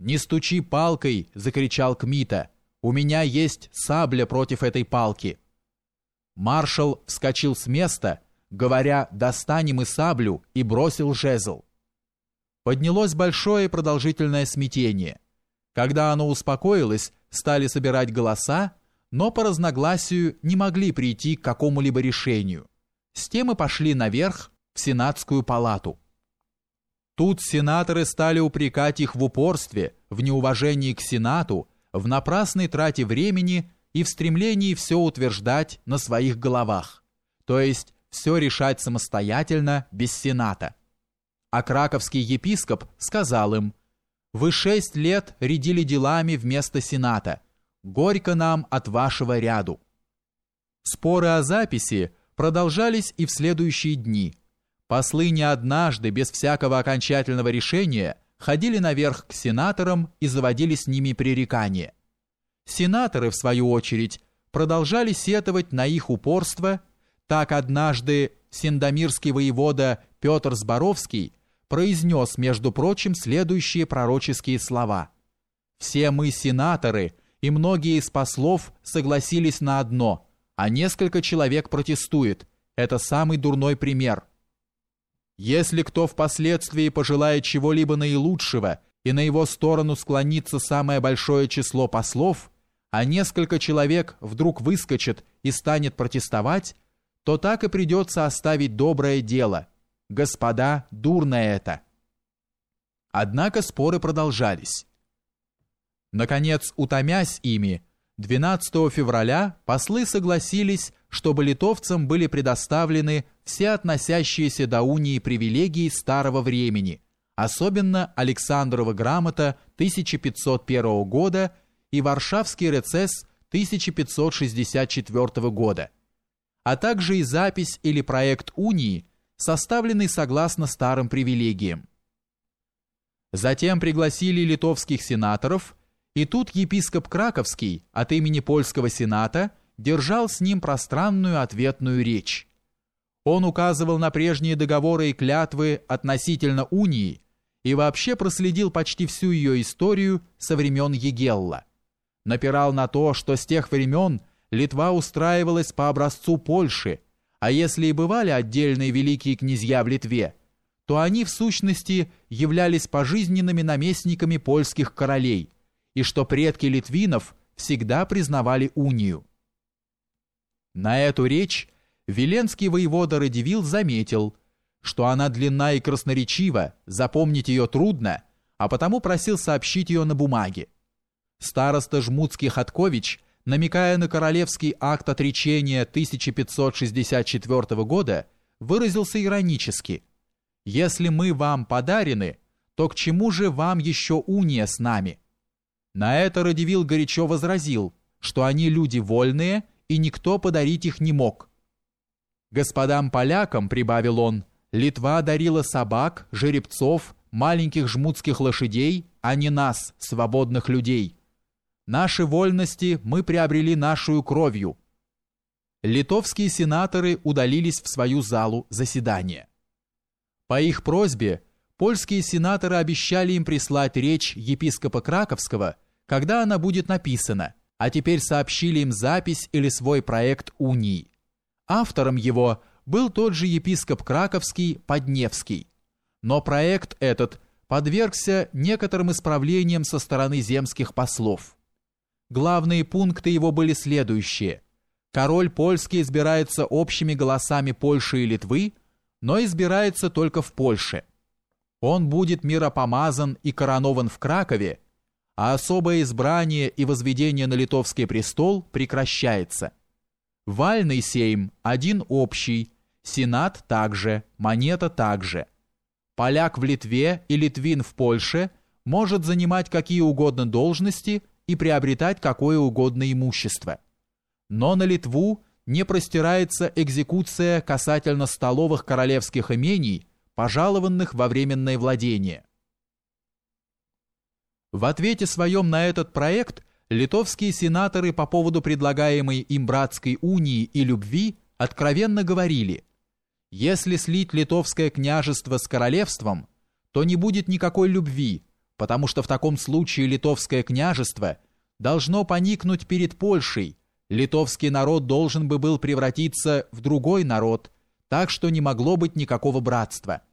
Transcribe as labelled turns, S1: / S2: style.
S1: «Не стучи палкой!» — закричал Кмита. «У меня есть сабля против этой палки!» Маршал вскочил с места, говоря «достанем и саблю» и бросил жезл. Поднялось большое продолжительное смятение. Когда оно успокоилось, стали собирать голоса, но по разногласию не могли прийти к какому-либо решению. С тем и пошли наверх в Сенатскую палату. Тут сенаторы стали упрекать их в упорстве, в неуважении к Сенату, в напрасной трате времени и в стремлении все утверждать на своих головах, то есть все решать самостоятельно, без Сената. А краковский епископ сказал им, «Вы шесть лет рядили делами вместо Сената. Горько нам от вашего ряду». Споры о записи продолжались и в следующие дни – Послы не однажды, без всякого окончательного решения, ходили наверх к сенаторам и заводили с ними пререкания. Сенаторы, в свою очередь, продолжали сетовать на их упорство. Так однажды синдомирский воевода Петр Зборовский произнес, между прочим, следующие пророческие слова. «Все мы сенаторы, и многие из послов согласились на одно, а несколько человек протестует. Это самый дурной пример». Если кто впоследствии пожелает чего-либо наилучшего, и на его сторону склонится самое большое число послов, а несколько человек вдруг выскочат и станет протестовать, то так и придется оставить доброе дело. Господа, дурно это. Однако споры продолжались. Наконец, утомясь ими, 12 февраля послы согласились, чтобы литовцам были предоставлены все относящиеся до унии привилегии старого времени, особенно Александрова грамота 1501 года и Варшавский рецесс 1564 года, а также и запись или проект унии, составленный согласно старым привилегиям. Затем пригласили литовских сенаторов – и тут епископ Краковский от имени польского сената держал с ним пространную ответную речь. Он указывал на прежние договоры и клятвы относительно унии и вообще проследил почти всю ее историю со времен Егелла. Напирал на то, что с тех времен Литва устраивалась по образцу Польши, а если и бывали отдельные великие князья в Литве, то они в сущности являлись пожизненными наместниками польских королей – и что предки литвинов всегда признавали унию. На эту речь Веленский воевода Радивил заметил, что она длинна и красноречива, запомнить ее трудно, а потому просил сообщить ее на бумаге. Староста Жмутский Хаткович, намекая на королевский акт отречения 1564 года, выразился иронически «Если мы вам подарены, то к чему же вам еще уния с нами?» На это Радивил горячо возразил, что они люди вольные, и никто подарить их не мог. «Господам полякам», — прибавил он, — «Литва дарила собак, жеребцов, маленьких жмутских лошадей, а не нас, свободных людей. Наши вольности мы приобрели нашу кровью». Литовские сенаторы удалились в свою залу заседания. По их просьбе польские сенаторы обещали им прислать речь епископа Краковского, когда она будет написана, а теперь сообщили им запись или свой проект унии. Автором его был тот же епископ Краковский Подневский. Но проект этот подвергся некоторым исправлениям со стороны земских послов. Главные пункты его были следующие. Король польский избирается общими голосами Польши и Литвы, но избирается только в Польше – он будет миропомазан и коронован в Кракове, а особое избрание и возведение на литовский престол прекращается. Вальный сейм один общий, сенат также, монета также. Поляк в Литве и литвин в Польше может занимать какие угодно должности и приобретать какое угодно имущество. Но на Литву не простирается экзекуция касательно столовых королевских имений пожалованных во временное владение. В ответе своем на этот проект литовские сенаторы по поводу предлагаемой им братской унии и любви откровенно говорили, если слить литовское княжество с королевством, то не будет никакой любви, потому что в таком случае литовское княжество должно поникнуть перед Польшей, литовский народ должен бы был превратиться в другой народ, так что не могло быть никакого братства –